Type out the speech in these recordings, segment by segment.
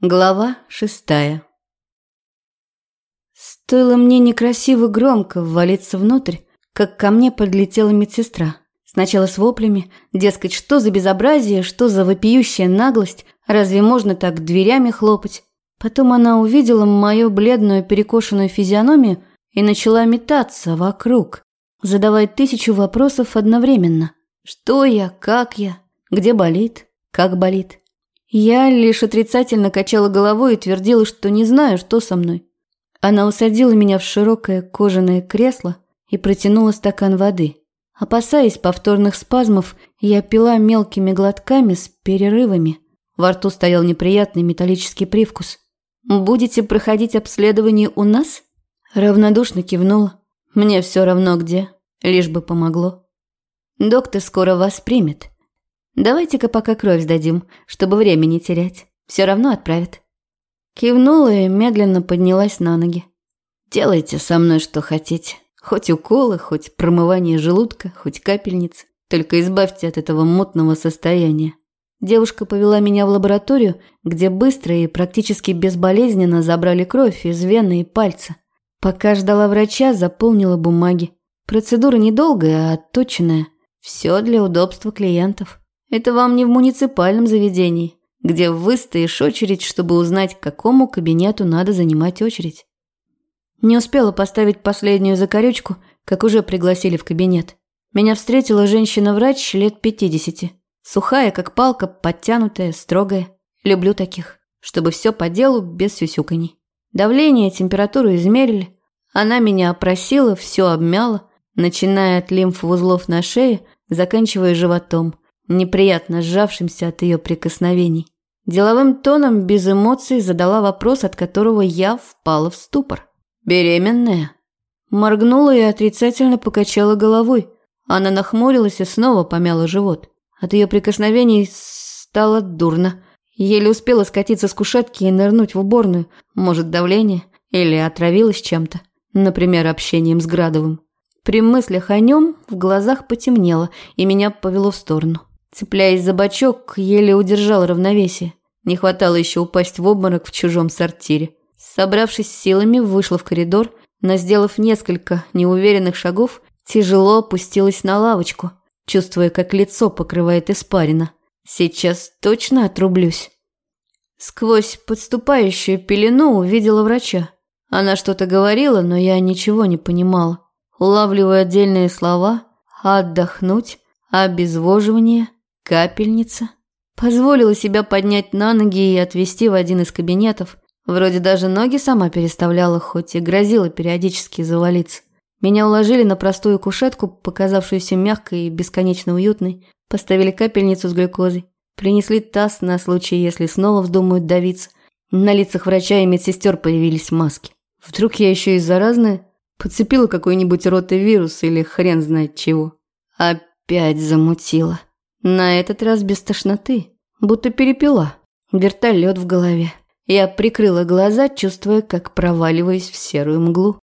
Глава шестая Стоило мне некрасиво громко ввалиться внутрь, как ко мне подлетела медсестра. Сначала с воплями, дескать, что за безобразие, что за вопиющая наглость, разве можно так дверями хлопать? Потом она увидела мою бледную перекошенную физиономию и начала метаться вокруг, задавая тысячу вопросов одновременно. Что я, как я, где болит, как болит. Я лишь отрицательно качала головой и твердила, что не знаю, что со мной. Она усадила меня в широкое кожаное кресло и протянула стакан воды. Опасаясь повторных спазмов, я пила мелкими глотками с перерывами. Во рту стоял неприятный металлический привкус. «Будете проходить обследование у нас?» Равнодушно кивнула. «Мне все равно где, лишь бы помогло. Доктор скоро вас примет. Давайте-ка пока кровь сдадим, чтобы время не терять. Все равно отправят». Кивнула и медленно поднялась на ноги. «Делайте со мной что хотите. Хоть уколы, хоть промывание желудка, хоть капельницы. Только избавьте от этого мутного состояния». Девушка повела меня в лабораторию, где быстро и практически безболезненно забрали кровь из вены и пальца. Пока ждала врача, заполнила бумаги. Процедура недолгая, а отточенная. Все для удобства клиентов. Это вам не в муниципальном заведении, где выстоишь очередь, чтобы узнать, к какому кабинету надо занимать очередь. Не успела поставить последнюю закорючку, как уже пригласили в кабинет. Меня встретила женщина-врач лет пятидесяти. Сухая, как палка, подтянутая, строгая. Люблю таких, чтобы все по делу, без сюсюканий. Давление, температуру измерили. Она меня опросила, все обмяла, начиная от лимфоузлов на шее, заканчивая животом – неприятно сжавшимся от ее прикосновений. Деловым тоном, без эмоций, задала вопрос, от которого я впала в ступор. «Беременная?» Моргнула и отрицательно покачала головой. Она нахмурилась и снова помяла живот. От ее прикосновений стало дурно. Еле успела скатиться с кушетки и нырнуть в уборную. Может, давление? Или отравилась чем-то. Например, общением с Градовым. При мыслях о нем в глазах потемнело, и меня повело в сторону. Цепляясь за бочок, еле удержал равновесие. Не хватало еще упасть в обморок в чужом сортире. Собравшись силами, вышла в коридор, но, сделав несколько неуверенных шагов, тяжело опустилась на лавочку, чувствуя, как лицо покрывает испарина. Сейчас точно отрублюсь. Сквозь подступающую пелену увидела врача. Она что-то говорила, но я ничего не понимала. Улавливая отдельные слова «отдохнуть», «обезвоживание», Капельница. Позволила себя поднять на ноги и отвезти в один из кабинетов. Вроде даже ноги сама переставляла, хоть и грозила периодически завалиться. Меня уложили на простую кушетку, показавшуюся мягкой и бесконечно уютной. Поставили капельницу с глюкозой. Принесли таз на случай, если снова вздумают давиться. На лицах врача и медсестер появились маски. Вдруг я еще и заразная? Подцепила какой-нибудь ротовирус или хрен знает чего. Опять замутила. На этот раз без тошноты, будто перепила. Вертолет в голове. Я прикрыла глаза, чувствуя, как проваливаюсь в серую мглу.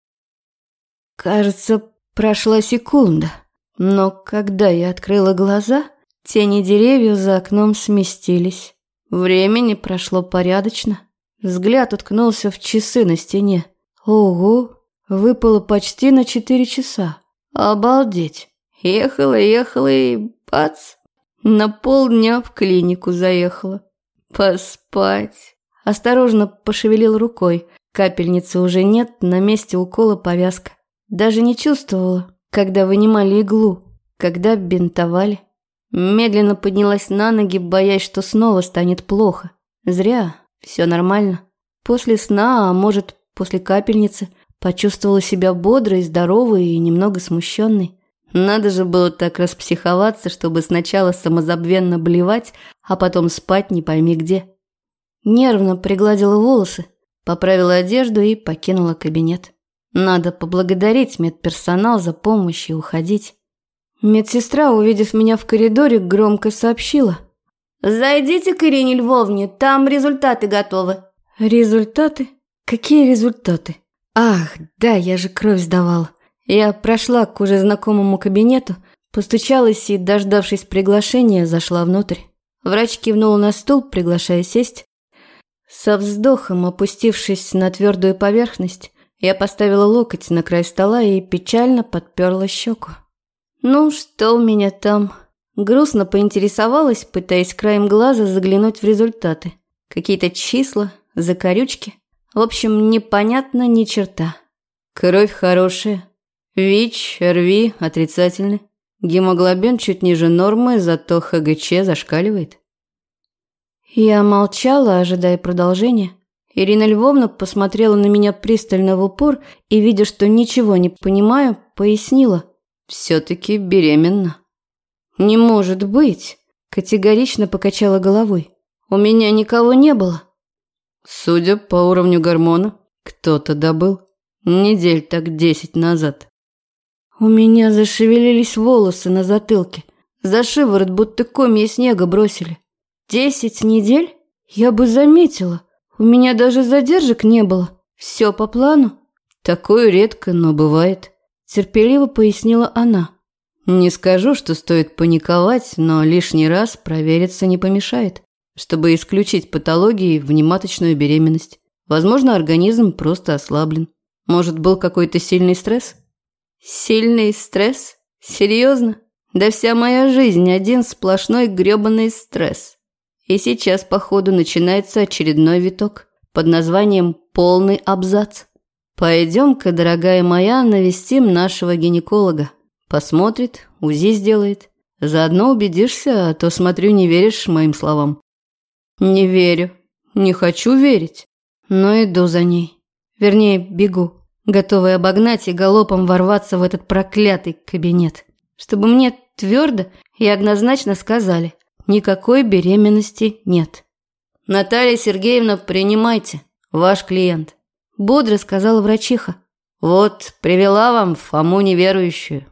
Кажется, прошла секунда, но когда я открыла глаза, тени деревьев за окном сместились. Времени прошло порядочно. Взгляд уткнулся в часы на стене. Ого, выпало почти на четыре часа. Обалдеть. Ехала, ехала и бац, на полдня в клинику заехала. Поспать. Осторожно пошевелил рукой. Капельницы уже нет, на месте укола повязка. Даже не чувствовала, когда вынимали иглу, когда бинтовали. Медленно поднялась на ноги, боясь, что снова станет плохо. Зря, все нормально. После сна, а может, после капельницы, почувствовала себя бодрой, здоровой и немного смущенной. Надо же было так распсиховаться, чтобы сначала самозабвенно блевать, а потом спать не пойми где. Нервно пригладила волосы, поправила одежду и покинула кабинет. Надо поблагодарить медперсонал за помощь и уходить. Медсестра, увидев меня в коридоре, громко сообщила. «Зайдите к Ирине Львовне, там результаты готовы». «Результаты? Какие результаты?» «Ах, да, я же кровь сдавала. Я прошла к уже знакомому кабинету, постучалась и, дождавшись приглашения, зашла внутрь. Врач кивнул на стул, приглашая сесть. Со вздохом, опустившись на твердую поверхность, я поставила локоть на край стола и печально подперла щеку. «Ну, что у меня там?» Грустно поинтересовалась, пытаясь краем глаза заглянуть в результаты. Какие-то числа, закорючки. В общем, непонятно ни черта. Кровь хорошая. ВИЧ, РВИ отрицательный. Гемоглобин чуть ниже нормы, зато ХГЧ зашкаливает. Я молчала, ожидая продолжения. Ирина Львовна посмотрела на меня пристально в упор и, видя, что ничего не понимаю, пояснила. «Все-таки беременна». «Не может быть!» – категорично покачала головой. «У меня никого не было». Судя по уровню гормона, кто-то добыл. Недель так десять назад. У меня зашевелились волосы на затылке. За шиворот будто комья снега бросили. Десять недель? Я бы заметила. У меня даже задержек не было. Все по плану. Такое редко, но бывает. Терпеливо пояснила она. Не скажу, что стоит паниковать, но лишний раз провериться не помешает, чтобы исключить патологии внематочную беременность. Возможно, организм просто ослаблен. Может, был какой-то сильный стресс? Сильный стресс? Серьезно? Да вся моя жизнь один сплошной грёбаный стресс. И сейчас, походу, начинается очередной виток под названием «Полный абзац». Пойдем-ка, дорогая моя, навестим нашего гинеколога. Посмотрит, УЗИ сделает. Заодно убедишься, а то, смотрю, не веришь моим словам. Не верю. Не хочу верить. Но иду за ней. Вернее, бегу готовый обогнать и галопом ворваться в этот проклятый кабинет, чтобы мне твердо и однозначно сказали, никакой беременности нет. «Наталья Сергеевна, принимайте, ваш клиент», – бодро сказала врачиха. «Вот, привела вам Фому неверующую».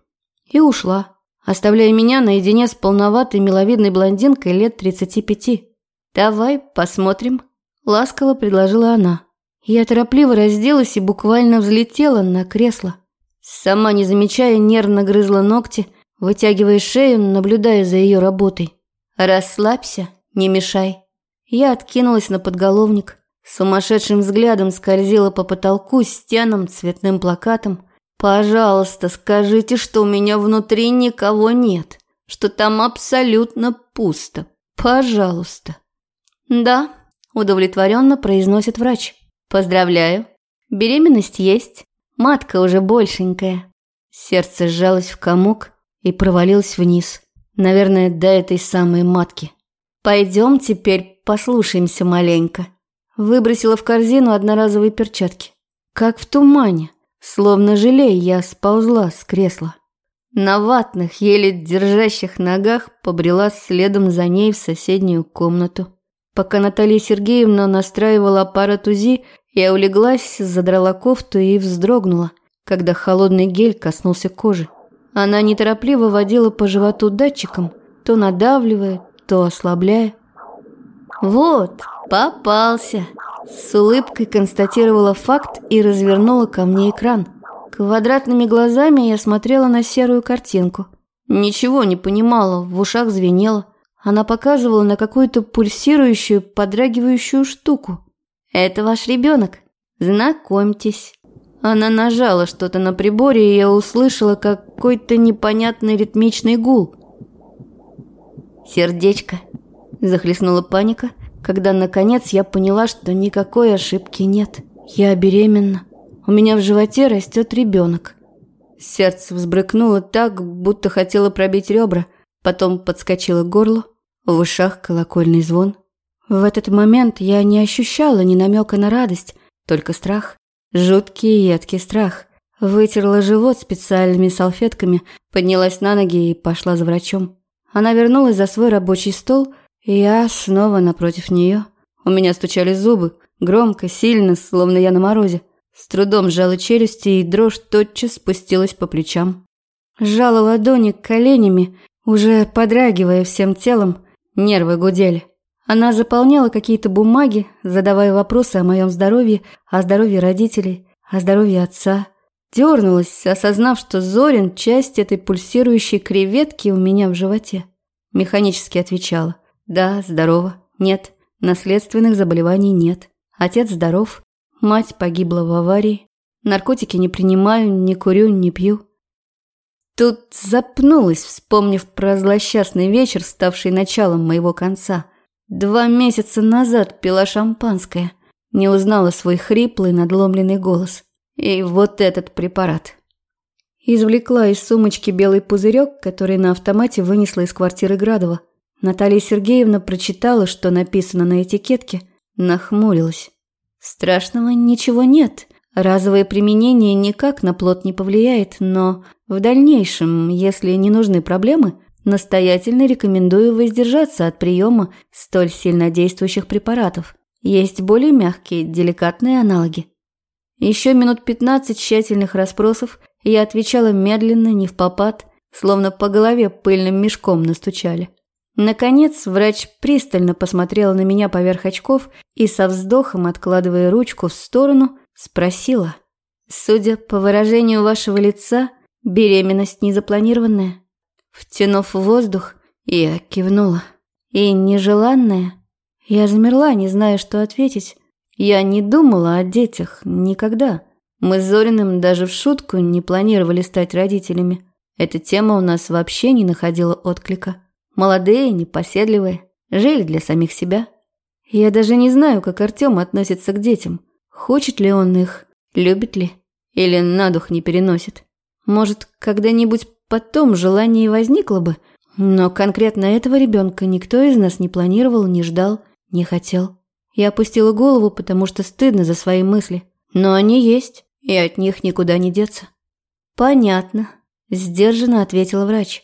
И ушла, оставляя меня наедине с полноватой миловидной блондинкой лет тридцати пяти. «Давай посмотрим», – ласково предложила она. Я торопливо разделась и буквально взлетела на кресло. Сама не замечая, нервно грызла ногти, вытягивая шею, наблюдая за ее работой. «Расслабься, не мешай». Я откинулась на подголовник, сумасшедшим взглядом скользила по потолку, стенам, цветным плакатом. «Пожалуйста, скажите, что у меня внутри никого нет, что там абсолютно пусто. Пожалуйста». «Да», – удовлетворенно произносит врач. Поздравляю. Беременность есть. Матка уже большенькая. Сердце сжалось в комок и провалилось вниз. Наверное, до этой самой матки. Пойдем теперь послушаемся маленько. Выбросила в корзину одноразовые перчатки. Как в тумане, словно желей, я сползла с кресла. На ватных, еле держащих ногах побрела следом за ней в соседнюю комнату. Пока Наталья Сергеевна настраивала аппарат УЗИ, я улеглась, задрала кофту и вздрогнула, когда холодный гель коснулся кожи. Она неторопливо водила по животу датчиком, то надавливая, то ослабляя. «Вот, попался!» С улыбкой констатировала факт и развернула ко мне экран. Квадратными глазами я смотрела на серую картинку. Ничего не понимала, в ушах звенело. Она показывала на какую-то пульсирующую, подрагивающую штуку. «Это ваш ребенок. Знакомьтесь». Она нажала что-то на приборе, и я услышала какой-то непонятный ритмичный гул. «Сердечко», – захлестнула паника, когда, наконец, я поняла, что никакой ошибки нет. Я беременна. У меня в животе растет ребенок. Сердце взбрыкнуло так, будто хотело пробить ребра, потом подскочило к горлу, в ушах колокольный звон – в этот момент я не ощущала ни намека на радость, только страх. Жуткий и едкий страх. Вытерла живот специальными салфетками, поднялась на ноги и пошла за врачом. Она вернулась за свой рабочий стол, и я снова напротив нее. У меня стучали зубы, громко, сильно, словно я на морозе. С трудом сжала челюсти, и дрожь тотчас спустилась по плечам. Сжала ладони коленями, уже подрагивая всем телом, нервы гудели. Она заполняла какие-то бумаги, задавая вопросы о моем здоровье, о здоровье родителей, о здоровье отца. Дернулась, осознав, что Зорин – часть этой пульсирующей креветки у меня в животе. Механически отвечала. «Да, здорово. Нет. Наследственных заболеваний нет. Отец здоров. Мать погибла в аварии. Наркотики не принимаю, не курю, не пью. Тут запнулась, вспомнив про злосчастный вечер, ставший началом моего конца. Два месяца назад пила шампанское. Не узнала свой хриплый, надломленный голос. И вот этот препарат. Извлекла из сумочки белый пузырек, который на автомате вынесла из квартиры Градова. Наталья Сергеевна прочитала, что написано на этикетке, нахмурилась. Страшного ничего нет. Разовое применение никак на плод не повлияет, но в дальнейшем, если не нужны проблемы, настоятельно рекомендую воздержаться от приема столь сильнодействующих препаратов. Есть более мягкие, деликатные аналоги. Еще минут пятнадцать тщательных расспросов я отвечала медленно, не в попад, словно по голове пыльным мешком настучали. Наконец врач пристально посмотрела на меня поверх очков и со вздохом, откладывая ручку в сторону, спросила. «Судя по выражению вашего лица, беременность незапланированная?» Втянув воздух, я кивнула. «И нежеланная?» Я замерла, не зная, что ответить. Я не думала о детях никогда. Мы с Зориным даже в шутку не планировали стать родителями. Эта тема у нас вообще не находила отклика. Молодые, непоседливые, жили для самих себя. Я даже не знаю, как Артём относится к детям. Хочет ли он их, любит ли, или на дух не переносит. Может, когда-нибудь потом желание возникло бы, но конкретно этого ребенка никто из нас не планировал, не ждал, не хотел. Я опустила голову, потому что стыдно за свои мысли. Но они есть и от них никуда не деться. Понятно, сдержанно ответила врач.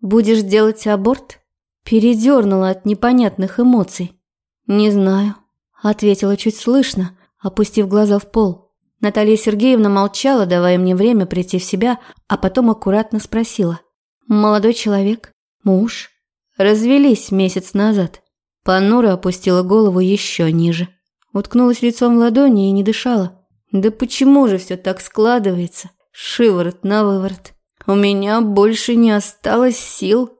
Будешь делать аборт? Передернула от непонятных эмоций. Не знаю, ответила чуть слышно, опустив глаза в пол. Наталья Сергеевна молчала, давая мне время прийти в себя, а потом аккуратно спросила. «Молодой человек? Муж? Развелись месяц назад?» Панура опустила голову еще ниже. Уткнулась лицом в ладони и не дышала. Да почему же все так складывается? Шиворот на выворот. У меня больше не осталось сил.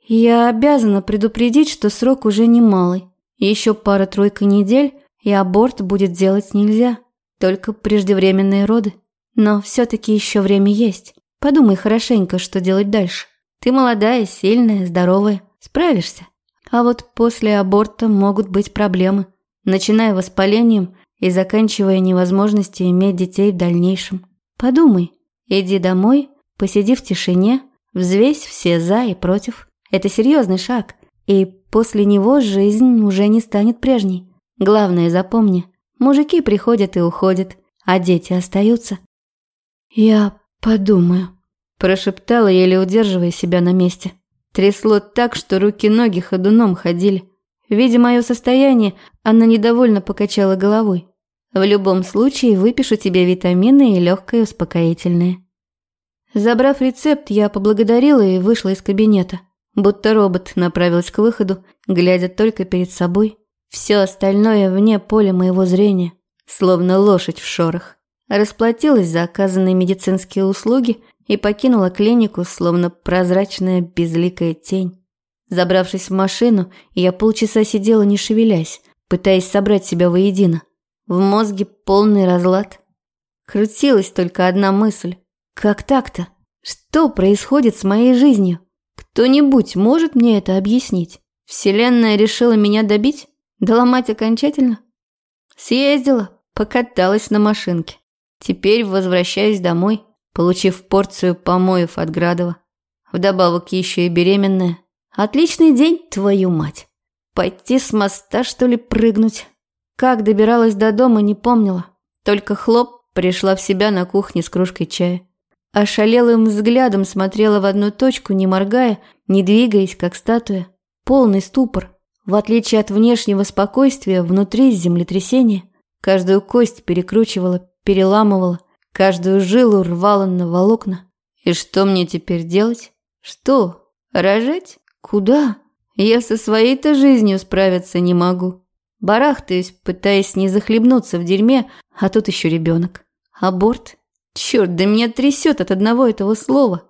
Я обязана предупредить, что срок уже немалый. Еще пара-тройка недель, и аборт будет делать нельзя. Только преждевременные роды. Но все-таки еще время есть. Подумай хорошенько, что делать дальше. Ты молодая, сильная, здоровая. Справишься. А вот после аборта могут быть проблемы. Начиная воспалением и заканчивая невозможностью иметь детей в дальнейшем. Подумай, иди домой, посиди в тишине, взвесь все за и против. Это серьезный шаг, и после него жизнь уже не станет прежней. Главное запомни, мужики приходят и уходят, а дети остаются. Я подумаю, прошептала, еле удерживая себя на месте. Трясло так, что руки-ноги ходуном ходили. Видя мое состояние, она недовольно покачала головой. В любом случае выпишу тебе витамины и легкое успокоительное. Забрав рецепт, я поблагодарила и вышла из кабинета. Будто робот направилась к выходу, глядя только перед собой. Все остальное вне поля моего зрения, словно лошадь в шорох. Расплатилась за оказанные медицинские услуги и покинула клинику, словно прозрачная безликая тень. Забравшись в машину, я полчаса сидела не шевелясь, пытаясь собрать себя воедино. В мозге полный разлад. Крутилась только одна мысль. Как так-то? Что происходит с моей жизнью? Кто-нибудь может мне это объяснить? Вселенная решила меня добить? Доломать окончательно? Съездила, покаталась на машинке. Теперь возвращаюсь домой, получив порцию помоев от Градова. Вдобавок еще и беременная. Отличный день, твою мать. Пойти с моста, что ли, прыгнуть? Как добиралась до дома, не помнила. Только хлоп пришла в себя на кухне с кружкой чая. Ошалелым взглядом смотрела в одну точку, не моргая, не двигаясь, как статуя. Полный ступор. В отличие от внешнего спокойствия, внутри землетрясение. Каждую кость перекручивала, переламывала, каждую жилу рвала на волокна. И что мне теперь делать? Что? Рожать? Куда? Я со своей-то жизнью справиться не могу. Барахтаюсь, пытаясь не захлебнуться в дерьме, а тут еще ребенок. Аборт? Черт, да меня трясет от одного этого слова.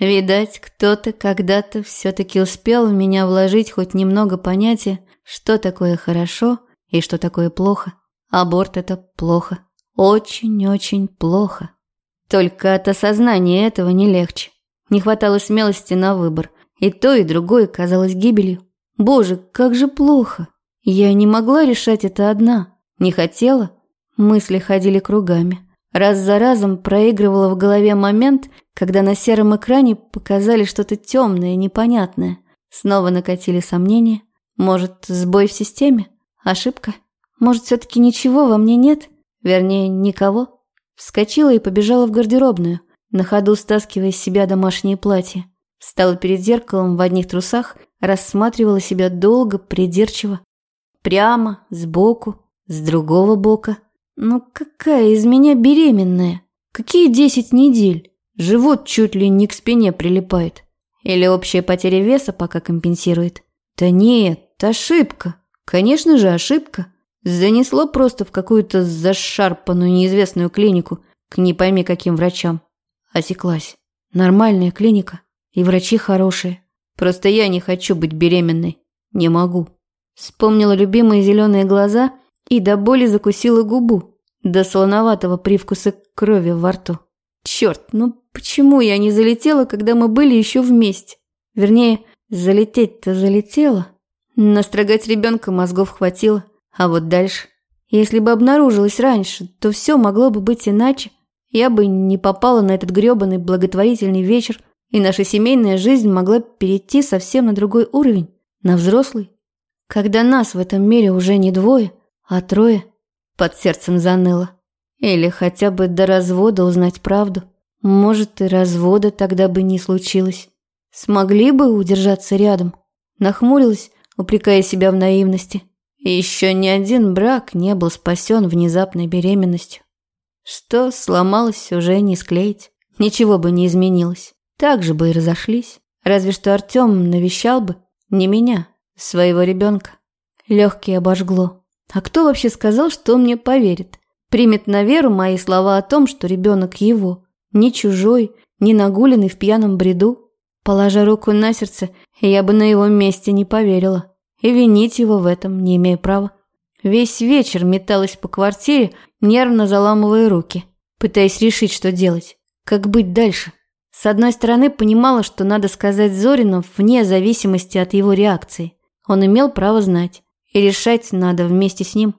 Видать, кто-то когда-то все-таки успел в меня вложить хоть немного понятия, что такое хорошо и что такое плохо. Аборт – это плохо. Очень-очень плохо. Только от осознания этого не легче. Не хватало смелости на выбор. И то, и другое казалось гибелью. Боже, как же плохо. Я не могла решать это одна. Не хотела. Мысли ходили кругами. Раз за разом проигрывала в голове момент, когда на сером экране показали что-то темное, непонятное. Снова накатили сомнения. Может, сбой в системе? Ошибка? Может, все-таки ничего во мне нет? Вернее, никого? Вскочила и побежала в гардеробную, на ходу стаскивая с себя домашнее платье. Встала перед зеркалом в одних трусах, рассматривала себя долго, придирчиво. Прямо, сбоку, с другого бока. Ну какая из меня беременная? Какие десять недель? Живот чуть ли не к спине прилипает. Или общая потеря веса пока компенсирует? Да нет, ошибка. Конечно же, ошибка. Занесло просто в какую-то зашарпанную неизвестную клинику к не пойми каким врачам. Осеклась. Нормальная клиника. И врачи хорошие. Просто я не хочу быть беременной. Не могу. Вспомнила любимые зеленые глаза и до боли закусила губу. До слоноватого привкуса крови во рту. Черт, ну почему я не залетела, когда мы были еще вместе? Вернее, залететь-то залетела. Настрогать ребенка мозгов хватило. А вот дальше... Если бы обнаружилось раньше, то все могло бы быть иначе. Я бы не попала на этот грёбаный благотворительный вечер, и наша семейная жизнь могла перейти совсем на другой уровень, на взрослый. Когда нас в этом мире уже не двое, а трое, под сердцем заныло. Или хотя бы до развода узнать правду. Может, и развода тогда бы не случилось. Смогли бы удержаться рядом. Нахмурилась, упрекая себя в наивности. Еще ни один брак не был спасен внезапной беременностью. Что сломалось, уже не склеить. Ничего бы не изменилось. Так же бы и разошлись. Разве что Артем навещал бы не меня, своего ребенка. Легкие обожгло. А кто вообще сказал, что он мне поверит? Примет на веру мои слова о том, что ребенок его, не чужой, не нагуленный в пьяном бреду? Положа руку на сердце, я бы на его месте не поверила и винить его в этом не имею права. Весь вечер металась по квартире, нервно заламывая руки, пытаясь решить, что делать, как быть дальше. С одной стороны, понимала, что надо сказать Зорину вне зависимости от его реакции. Он имел право знать, и решать надо вместе с ним.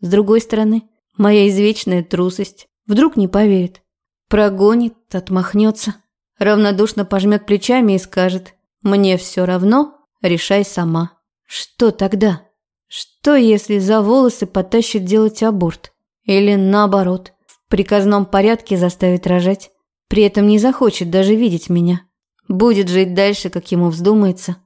С другой стороны, моя извечная трусость вдруг не поверит. Прогонит, отмахнется, равнодушно пожмет плечами и скажет «Мне все равно, решай сама. Что тогда? Что, если за волосы потащит делать аборт? Или наоборот, в приказном порядке заставит рожать? При этом не захочет даже видеть меня. Будет жить дальше, как ему вздумается.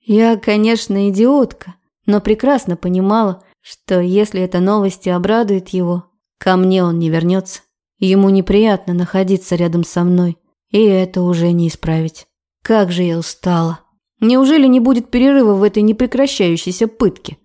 Я, конечно, идиотка, но прекрасно понимала, что если эта новость обрадует его, ко мне он не вернется. Ему неприятно находиться рядом со мной, и это уже не исправить. Как же я устала. Неужели не будет перерыва в этой непрекращающейся пытке?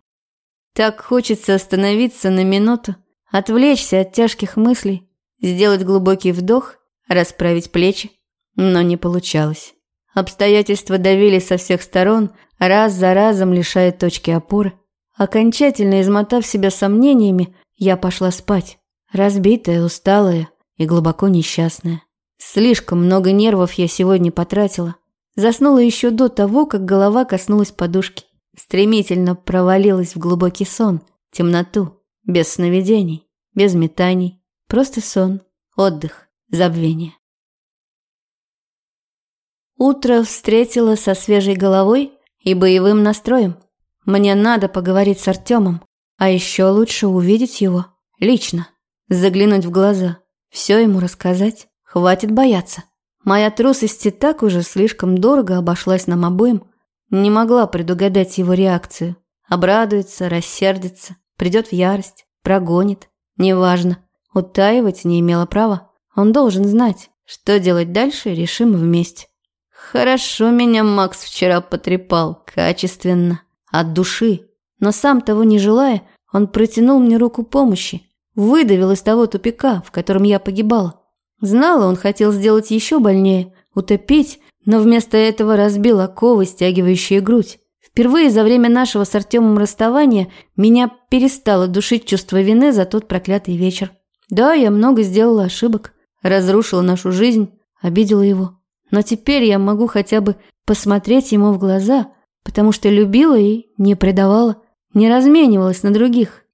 Так хочется остановиться на минуту, отвлечься от тяжких мыслей, сделать глубокий вдох, расправить плечи. Но не получалось. Обстоятельства давили со всех сторон, раз за разом лишая точки опоры. Окончательно измотав себя сомнениями, я пошла спать, разбитая, усталая и глубоко несчастная. Слишком много нервов я сегодня потратила. Заснула еще до того, как голова коснулась подушки. Стремительно провалилась в глубокий сон, темноту, без сновидений, без метаний. Просто сон, отдых, забвение. Утро встретило со свежей головой и боевым настроем. Мне надо поговорить с Артемом, а еще лучше увидеть его лично, заглянуть в глаза, все ему рассказать, хватит бояться. Моя трусость и так уже слишком дорого обошлась нам обоим. Не могла предугадать его реакцию. Обрадуется, рассердится, придет в ярость, прогонит. Неважно. Утаивать не имела права. Он должен знать, что делать дальше, решим вместе. Хорошо меня Макс вчера потрепал, качественно, от души. Но сам того не желая, он протянул мне руку помощи, выдавил из того тупика, в котором я погибала. Знала, он хотел сделать еще больнее, утопить, но вместо этого разбил оковы, стягивающие грудь. Впервые за время нашего с Артемом расставания меня перестало душить чувство вины за тот проклятый вечер. Да, я много сделала ошибок, разрушила нашу жизнь, обидела его. Но теперь я могу хотя бы посмотреть ему в глаза, потому что любила и не предавала, не разменивалась на других.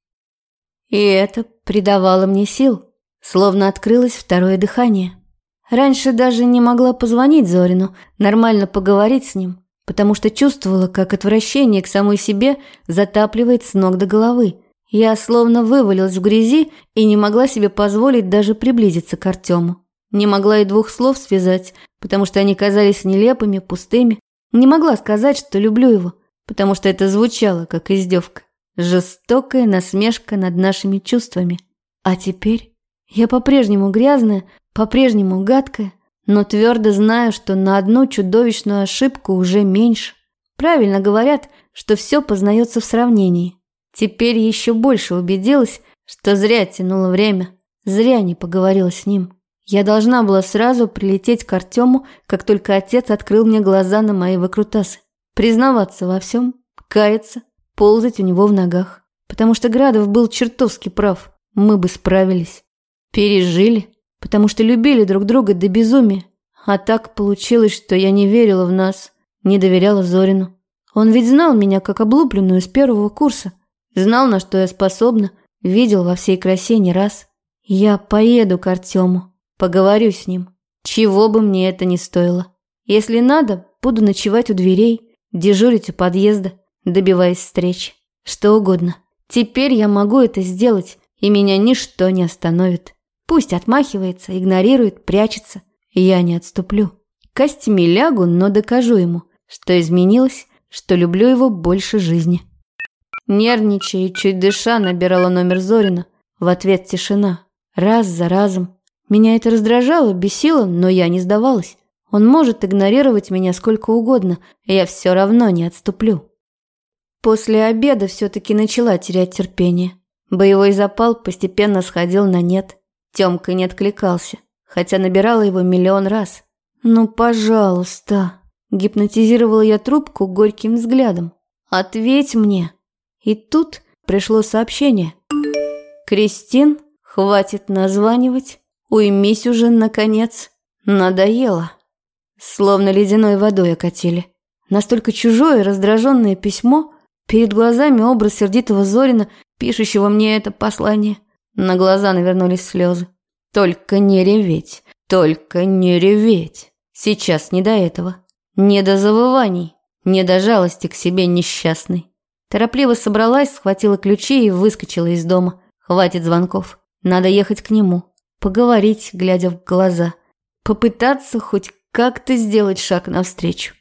И это придавало мне сил, словно открылось второе дыхание. Раньше даже не могла позвонить Зорину, нормально поговорить с ним, потому что чувствовала, как отвращение к самой себе затапливает с ног до головы. Я словно вывалилась в грязи и не могла себе позволить даже приблизиться к Артему. Не могла и двух слов связать, потому что они казались нелепыми, пустыми. Не могла сказать, что люблю его, потому что это звучало как издевка. Жестокая насмешка над нашими чувствами. А теперь я по-прежнему грязная, по-прежнему гадкая, но твердо знаю, что на одну чудовищную ошибку уже меньше. Правильно говорят, что все познается в сравнении. Теперь еще больше убедилась, что зря тянула время, зря не поговорила с ним. Я должна была сразу прилететь к Артему, как только отец открыл мне глаза на мои выкрутасы. Признаваться во всем, каяться, ползать у него в ногах. Потому что Градов был чертовски прав. Мы бы справились. Пережили. Потому что любили друг друга до безумия. А так получилось, что я не верила в нас, не доверяла Зорину. Он ведь знал меня как облупленную с первого курса. Знал, на что я способна, видел во всей красе не раз. Я поеду к Артему. Поговорю с ним. Чего бы мне это ни стоило. Если надо, буду ночевать у дверей, дежурить у подъезда, добиваясь встреч. Что угодно. Теперь я могу это сделать, и меня ничто не остановит. Пусть отмахивается, игнорирует, прячется. Я не отступлю. Костями лягу, но докажу ему, что изменилось, что люблю его больше жизни. Нервничая и чуть дыша, набирала номер Зорина. В ответ тишина. Раз за разом. Меня это раздражало, бесило, но я не сдавалась. Он может игнорировать меня сколько угодно, я все равно не отступлю. После обеда все-таки начала терять терпение. Боевой запал постепенно сходил на нет. Тёмка не откликался, хотя набирала его миллион раз. «Ну, пожалуйста!» Гипнотизировала я трубку горьким взглядом. «Ответь мне!» И тут пришло сообщение. «Кристин, хватит названивать, Уймись уже, наконец. Надоело. Словно ледяной водой окатили. Настолько чужое раздраженное письмо, перед глазами образ сердитого Зорина, пишущего мне это послание. На глаза навернулись слезы. Только не реветь, только не реветь. Сейчас не до этого. Не до завываний, не до жалости к себе несчастной. Торопливо собралась, схватила ключи и выскочила из дома. Хватит звонков. Надо ехать к нему поговорить, глядя в глаза, попытаться хоть как-то сделать шаг навстречу.